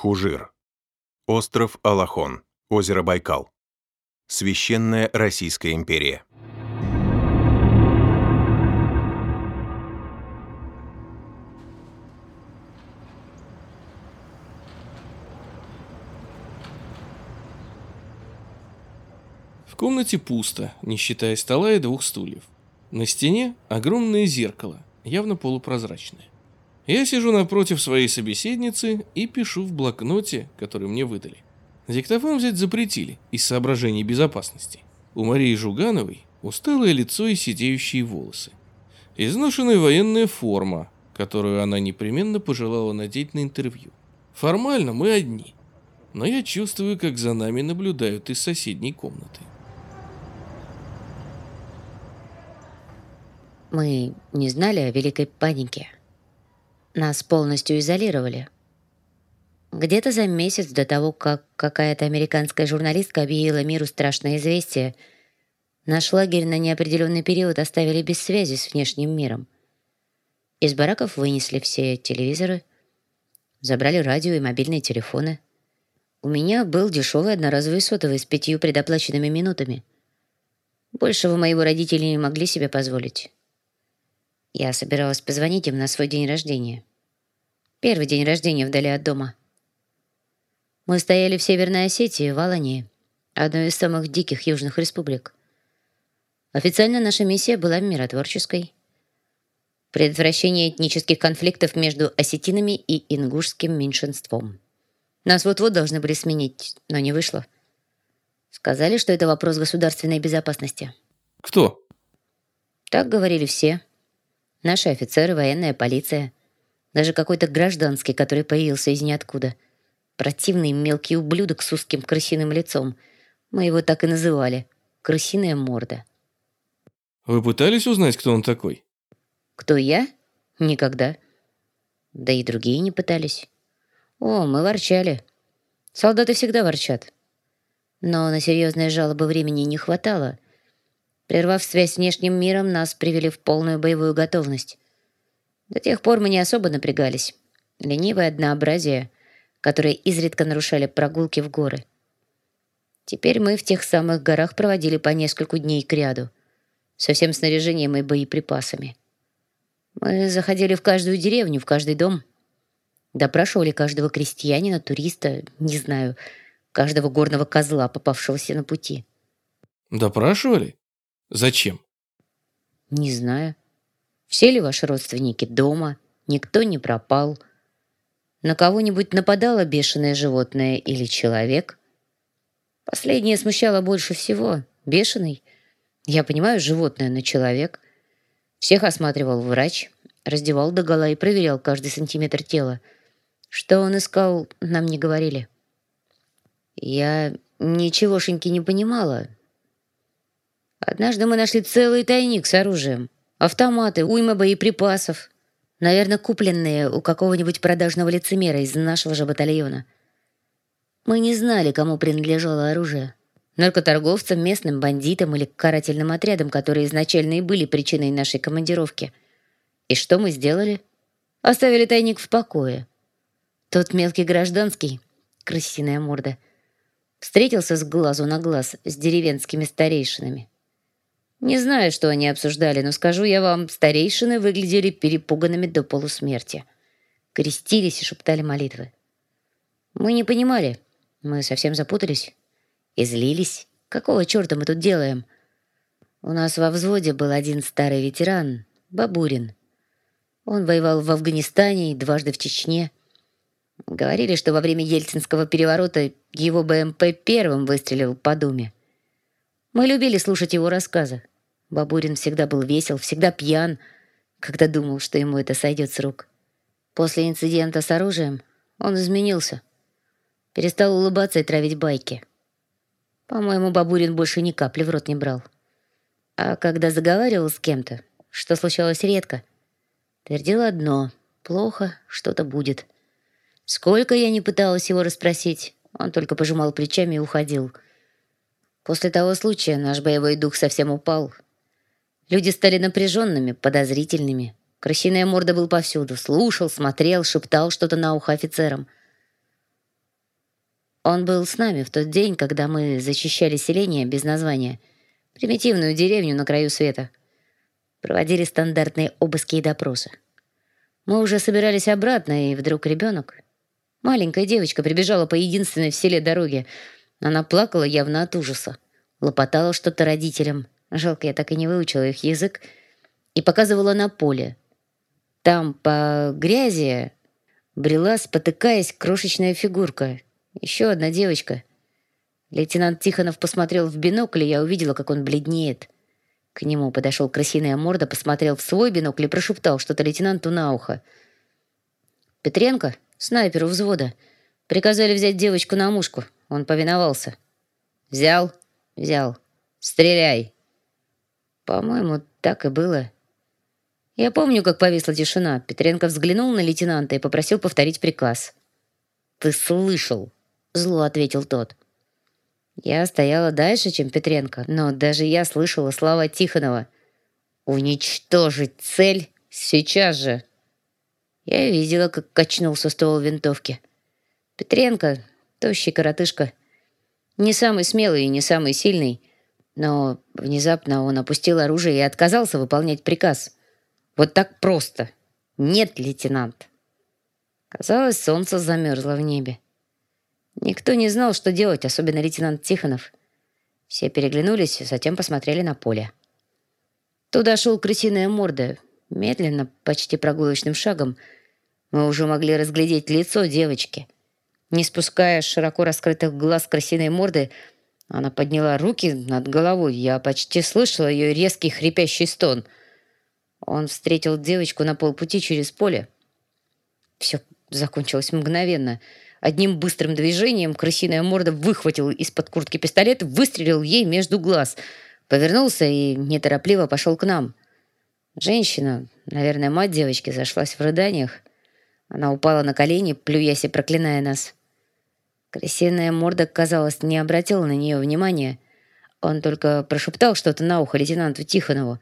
Хужир. Остров Алахон. Озеро Байкал. Священная Российская империя. В комнате пусто, не считая стола и двух стульев. На стене огромное зеркало, явно полупрозрачное. Я сижу напротив своей собеседницы и пишу в блокноте, который мне выдали. Диктофон взять запретили из соображений безопасности. У Марии Жугановой усталое лицо и сидеющие волосы. Изношенная военная форма, которую она непременно пожелала надеть на интервью. Формально мы одни, но я чувствую, как за нами наблюдают из соседней комнаты. Мы не знали о великой панике. Нас полностью изолировали. Где-то за месяц до того, как какая-то американская журналистка объявила миру страшное известие, наш лагерь на неопределенный период оставили без связи с внешним миром. Из бараков вынесли все телевизоры, забрали радио и мобильные телефоны. У меня был дешевый одноразовый сотовый с пятью предоплаченными минутами. Большего моего родители не могли себе позволить. Я собиралась позвонить им на свой день рождения. Первый день рождения вдали от дома. Мы стояли в Северной Осетии, в Алании, одной из самых диких южных республик. Официально наша миссия была миротворческой. Предотвращение этнических конфликтов между осетинами и ингушским меньшинством. Нас вот-вот должны были сменить, но не вышло. Сказали, что это вопрос государственной безопасности. Кто? Так говорили все. Наши офицеры, военная полиция. Даже какой-то гражданский, который появился из ниоткуда. Противный мелкий ублюдок с узким крысиным лицом. Мы его так и называли. Крысиная морда. Вы пытались узнать, кто он такой? Кто я? Никогда. Да и другие не пытались. О, мы ворчали. Солдаты всегда ворчат. Но на серьезные жалобы времени не хватало — Прервав связь с внешним миром, нас привели в полную боевую готовность. До тех пор мы не особо напрягались. Ленивое однообразие, которое изредка нарушали прогулки в горы. Теперь мы в тех самых горах проводили по нескольку дней кряду, со всем снаряжением и боеприпасами. Мы заходили в каждую деревню, в каждый дом, допрашивали каждого крестьянина, туриста, не знаю, каждого горного козла, попавшегося на пути. Допрашивали? Зачем? Не знаю. Все ли ваши родственники дома? Никто не пропал? На кого-нибудь нападало бешеное животное или человек? Последнее смущало больше всего. Бешеный? Я понимаю, животное, но человек. Всех осматривал врач, раздевал догола и проверял каждый сантиметр тела. Что он искал, нам не говорили. Я ничегошеньки не понимала, Однажды мы нашли целый тайник с оружием. Автоматы, уйма боеприпасов. Наверное, купленные у какого-нибудь продажного лицемера из нашего же батальона. Мы не знали, кому принадлежало оружие. Наркоторговцам, местным бандитам или карательным отрядам, которые изначально и были причиной нашей командировки. И что мы сделали? Оставили тайник в покое. Тот мелкий гражданский, крысиная морда, встретился с глазу на глаз с деревенскими старейшинами. Не знаю, что они обсуждали, но скажу я вам, старейшины выглядели перепуганными до полусмерти. Крестились и шептали молитвы. Мы не понимали. Мы совсем запутались. И злились. Какого черта мы тут делаем? У нас во взводе был один старый ветеран, Бабурин. Он воевал в Афганистане и дважды в Чечне. Говорили, что во время Ельцинского переворота его БМП первым выстрелил по Думе. Мы любили слушать его рассказы. Бабурин всегда был весел, всегда пьян, когда думал, что ему это сойдет с рук. После инцидента с оружием он изменился. Перестал улыбаться и травить байки. По-моему, Бабурин больше ни капли в рот не брал. А когда заговаривал с кем-то, что случалось редко, твердил одно — плохо, что-то будет. Сколько я не пыталась его расспросить, он только пожимал плечами и уходил. После того случая наш боевой дух совсем упал — Люди стали напряженными, подозрительными. Крысиная морда был повсюду. Слушал, смотрел, шептал что-то на ухо офицерам. Он был с нами в тот день, когда мы зачищали селение без названия. Примитивную деревню на краю света. Проводили стандартные обыски и допросы. Мы уже собирались обратно, и вдруг ребенок... Маленькая девочка прибежала по единственной в селе дороге. Она плакала явно от ужаса. Лопотала что-то родителям. Жалко, я так и не выучила их язык. И показывала на поле. Там по грязи брела, спотыкаясь, крошечная фигурка. Еще одна девочка. Лейтенант Тихонов посмотрел в бинокль, и я увидела, как он бледнеет. К нему подошел крысиная морда, посмотрел в свой бинокль и прошептал что-то лейтенанту на ухо. «Петренко, снайперу взвода, приказали взять девочку на мушку. Он повиновался». «Взял?» «Взял. Стреляй!» По-моему, так и было. Я помню, как повисла тишина. Петренко взглянул на лейтенанта и попросил повторить приказ. «Ты слышал?» — зло ответил тот. Я стояла дальше, чем Петренко, но даже я слышала слова Тихонова. «Уничтожить цель сейчас же!» Я видела, как качнулся ствол винтовки. Петренко, тощий коротышка, не самый смелый и не самый сильный, но внезапно он опустил оружие и отказался выполнять приказ. Вот так просто. Нет, лейтенант. Казалось, солнце замерзло в небе. Никто не знал, что делать, особенно лейтенант Тихонов. Все переглянулись, затем посмотрели на поле. Туда шел крысиная морда. Медленно, почти прогулочным шагом, мы уже могли разглядеть лицо девочки. Не спуская широко раскрытых глаз крысиной морды, она подняла руки над головой. Я почти слышала ее резкий хрипящий стон. Он встретил девочку на полпути через поле. Все закончилось мгновенно. Одним быстрым движением крысиная морда выхватил из-под куртки пистолет, выстрелил ей между глаз, повернулся и неторопливо пошел к нам. Женщина, наверное, мать девочки, зашлась в рыданиях. Она упала на колени, плюясь и проклиная нас. Крысиная морда, казалось, не обратила на нее внимания. Он только прошептал что-то на ухо лейтенанту Тихонову.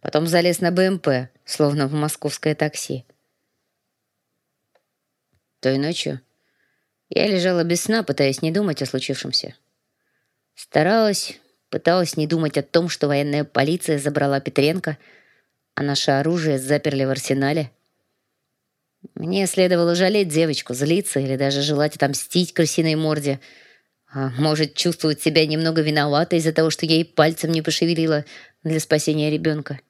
Потом залез на БМП, словно в московское такси. Той ночью я лежала без сна, пытаясь не думать о случившемся. Старалась, пыталась не думать о том, что военная полиция забрала Петренко, а наше оружие заперли в арсенале — мне следовало жалеть девочку, злиться или даже желать отомстить крысиной морде. А может, чувствовать себя немного виноватой из-за того, что я ей пальцем не пошевелила для спасения ребенка.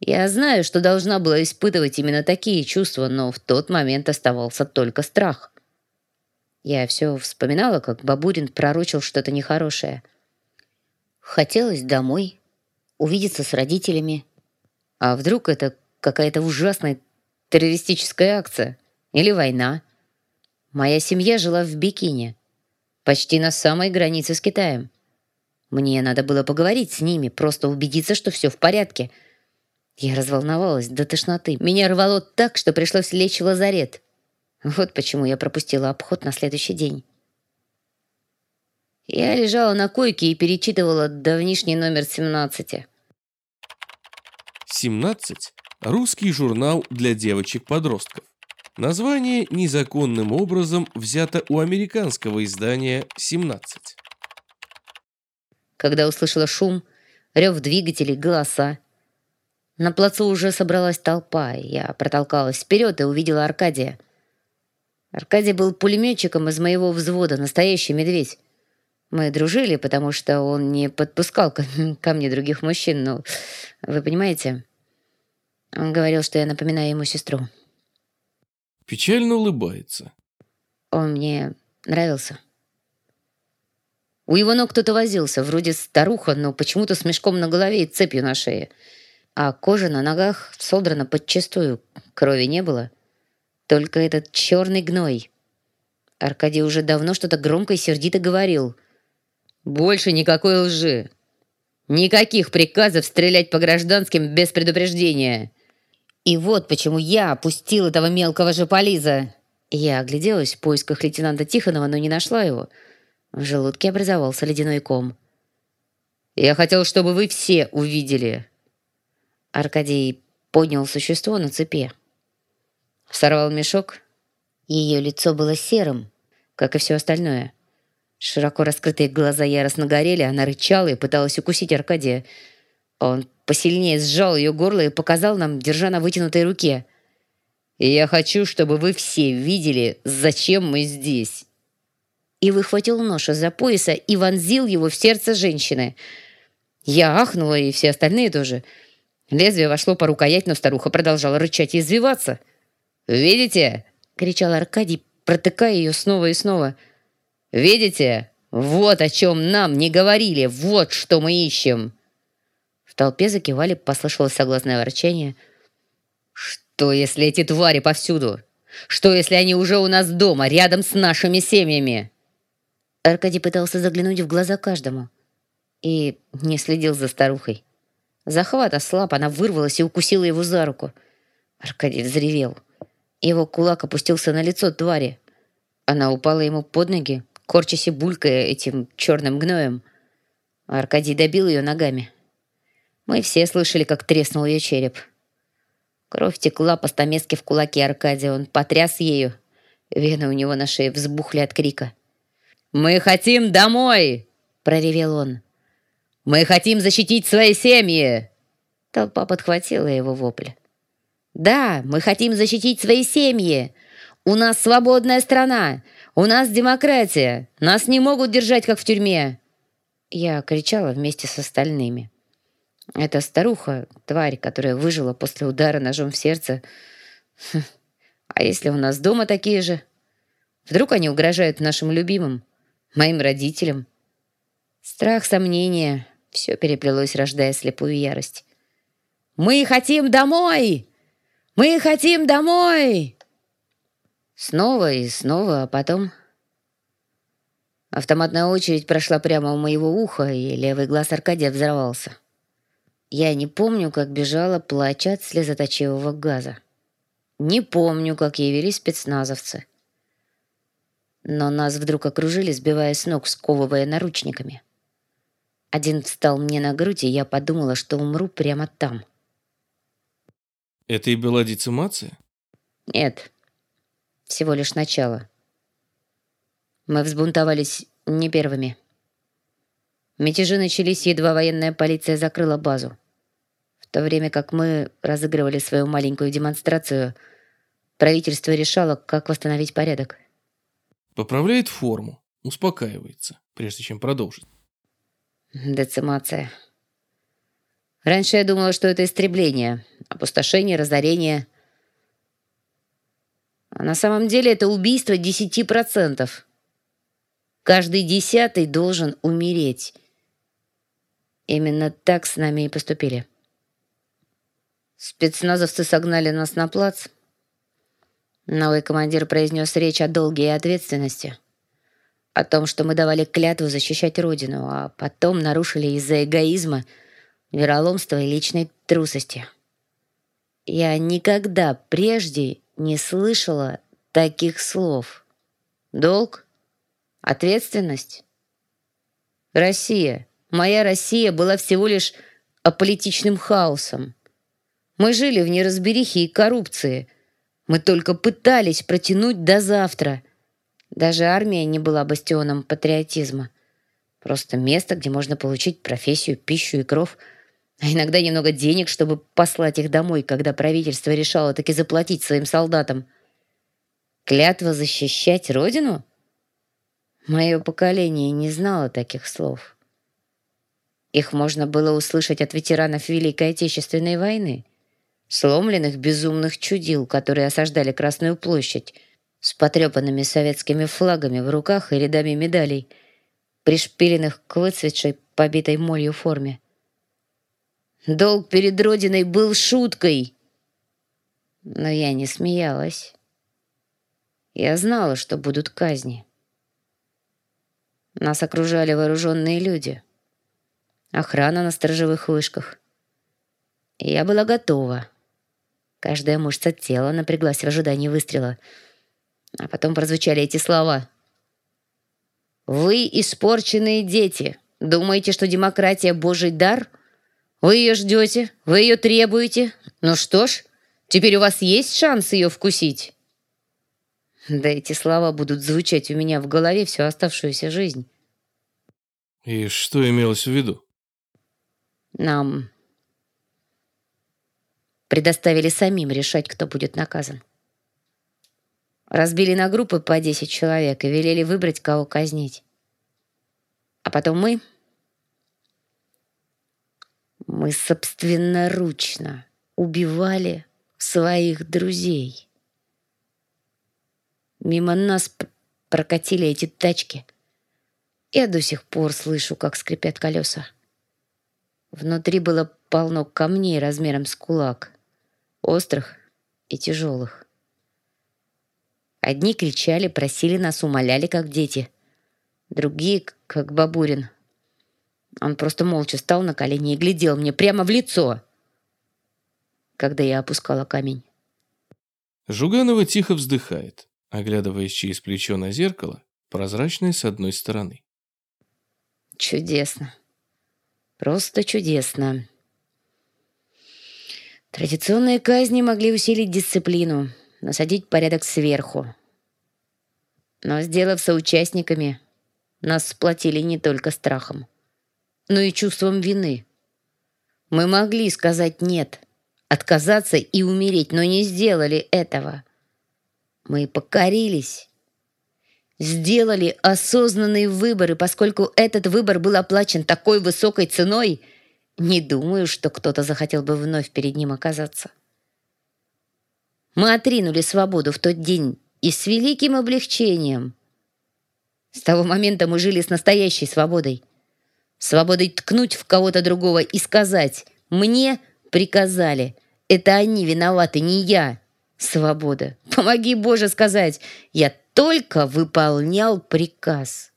Я знаю, что должна была испытывать именно такие чувства, но в тот момент оставался только страх. Я все вспоминала, как Бабурин пророчил что-то нехорошее. Хотелось домой, увидеться с родителями. А вдруг это какая-то ужасная террористическая акция или война. Моя семья жила в Бикине, почти на самой границе с Китаем. Мне надо было поговорить с ними, просто убедиться, что все в порядке. Я разволновалась до тошноты. Меня рвало так, что пришлось лечь в лазарет. Вот почему я пропустила обход на следующий день. Я лежала на койке и перечитывала давнишний номер 17. 17 Русский журнал для девочек-подростков. Название незаконным образом взято у американского издания «17». Когда услышала шум, рев двигателей, голоса, на плацу уже собралась толпа. Я протолкалась вперед и увидела Аркадия. Аркадий был пулеметчиком из моего взвода, настоящий медведь. Мы дружили, потому что он не подпускал ко мне других мужчин, но вы понимаете... Он говорил, что я напоминаю ему сестру. Печально улыбается. Он мне нравился. У его ног кто-то возился, вроде старуха, но почему-то с мешком на голове и цепью на шее. А кожа на ногах содрана подчистую, крови не было. Только этот черный гной. Аркадий уже давно что-то громко и сердито говорил. «Больше никакой лжи! Никаких приказов стрелять по гражданским без предупреждения!» И вот почему я опустил этого мелкого жополиза. Я огляделась в поисках лейтенанта Тихонова, но не нашла его. В желудке образовался ледяной ком. «Я хотел, чтобы вы все увидели». Аркадий поднял существо на цепи. Сорвал мешок. Ее лицо было серым. как и все остальное. Широко раскрытые глаза яростно горели, она рычала и пыталась укусить Аркадия. Он посильнее сжал ее горло и показал нам, держа на вытянутой руке. «И я хочу, чтобы вы все видели, зачем мы здесь». И выхватил нож из-за пояса и вонзил его в сердце женщины. Я ахнула, и все остальные тоже. Лезвие вошло по рукоять, но старуха продолжала рычать и извиваться. «Видите?» — кричал Аркадий, протыкая ее снова и снова. «Видите? Вот о чем нам не говорили, вот что мы ищем!» В толпе закивали, послышалось согласное ворчание. «Что, если эти твари повсюду? Что, если они уже у нас дома, рядом с нашими семьями?» Аркадий пытался заглянуть в глаза каждому и не следил за старухой. Захват ослаб, она вырвалась и укусила его за руку. Аркадий взревел. Его кулак опустился на лицо твари. Она упала ему под ноги, корчась и булькая этим черным гноем. Аркадий добил ее ногами. Мы все слышали, как треснул ее череп. Кровь текла по стамеске в кулаке Аркадия. Он потряс ею. Вены у него на шее взбухли от крика. «Мы хотим домой!» — проревел он. «Мы хотим защитить свои семьи!» Толпа подхватила его вопль. «Да, мы хотим защитить свои семьи! У нас свободная страна! У нас демократия! Нас не могут держать, как в тюрьме!» Я кричала вместе с остальными. Эта старуха, тварь, которая выжила после удара ножом в сердце. А если у нас дома такие же? Вдруг они угрожают нашим любимым, моим родителям? Страх, сомнения, все переплелось, рождая слепую ярость. «Мы хотим домой! Мы хотим домой!» Снова и снова, а потом... Автоматная очередь прошла прямо у моего уха, и левый глаз Аркадия взорвался. Я не помню, как бежала, плача от слезоточивого газа. Не помню, как явились спецназовцы. Но нас вдруг окружили, сбивая с ног, сковывая наручниками. Один встал мне на грудь, и я подумала, что умру прямо там. Это и была децимация? Нет, всего лишь начало. Мы взбунтовались не первыми. Мятежи начались, едва военная полиция закрыла базу то время как мы разыгрывали свою маленькую демонстрацию, правительство решало, как восстановить порядок. Поправляет форму, успокаивается, прежде чем продолжить. Децимация. Раньше я думала, что это истребление, опустошение, разорение. А на самом деле это убийство 10%. Каждый десятый должен умереть. Именно так с нами и поступили. Спецназовцы согнали нас на плац. Новый командир произнес речь о долге и ответственности. О том, что мы давали клятву защищать Родину, а потом нарушили из-за эгоизма, вероломства и личной трусости. Я никогда прежде не слышала таких слов. Долг? Ответственность? Россия. Моя Россия была всего лишь аполитичным хаосом. Мы жили в неразберихе и коррупции. Мы только пытались протянуть до завтра. Даже армия не была бастионом патриотизма. Просто место, где можно получить профессию, пищу и кров, а иногда немного денег, чтобы послать их домой, когда правительство решало таки заплатить своим солдатам. Клятва защищать родину? Мое поколение не знало таких слов. Их можно было услышать от ветеранов Великой Отечественной войны сломленных безумных чудил, которые осаждали Красную площадь, с потрепанными советскими флагами в руках и рядами медалей, пришпиленных к выцветшей, побитой молью форме. Долг перед Родиной был шуткой. Но я не смеялась. Я знала, что будут казни. Нас окружали вооруженные люди. Охрана на сторожевых вышках. Я была готова. Каждая мышца тела напряглась в ожидании выстрела. А потом прозвучали эти слова. «Вы испорченные дети. Думаете, что демократия — божий дар? Вы ее ждете, вы ее требуете. Ну что ж, теперь у вас есть шанс ее вкусить». Да эти слова будут звучать у меня в голове всю оставшуюся жизнь. И что имелось в виду? Нам предоставили самим решать, кто будет наказан. Разбили на группы по 10 человек и велели выбрать, кого казнить. А потом мы... Мы собственноручно убивали своих друзей. Мимо нас прокатили эти тачки. Я до сих пор слышу, как скрипят колеса. Внутри было полно камней размером с кулак, острых и тяжелых. Одни кричали, просили нас, умоляли, как дети. Другие, как Бабурин. Он просто молча стал на колени и глядел мне прямо в лицо, когда я опускала камень. Жуганова тихо вздыхает, оглядываясь через плечо на зеркало, прозрачное с одной стороны. Чудесно. Просто чудесно. Традиционные казни могли усилить дисциплину, насадить порядок сверху. Но, сделав соучастниками, нас сплотили не только страхом, но и чувством вины. Мы могли сказать «нет», отказаться и умереть, но не сделали этого. Мы покорились, сделали осознанный выбор, и поскольку этот выбор был оплачен такой высокой ценой, не думаю, что кто-то захотел бы вновь перед ним оказаться. Мы отринули свободу в тот день и с великим облегчением. С того момента мы жили с настоящей свободой. Свободой ткнуть в кого-то другого и сказать «мне приказали». Это они виноваты, не я. Свобода. Помоги, Боже, сказать. Я только выполнял приказ.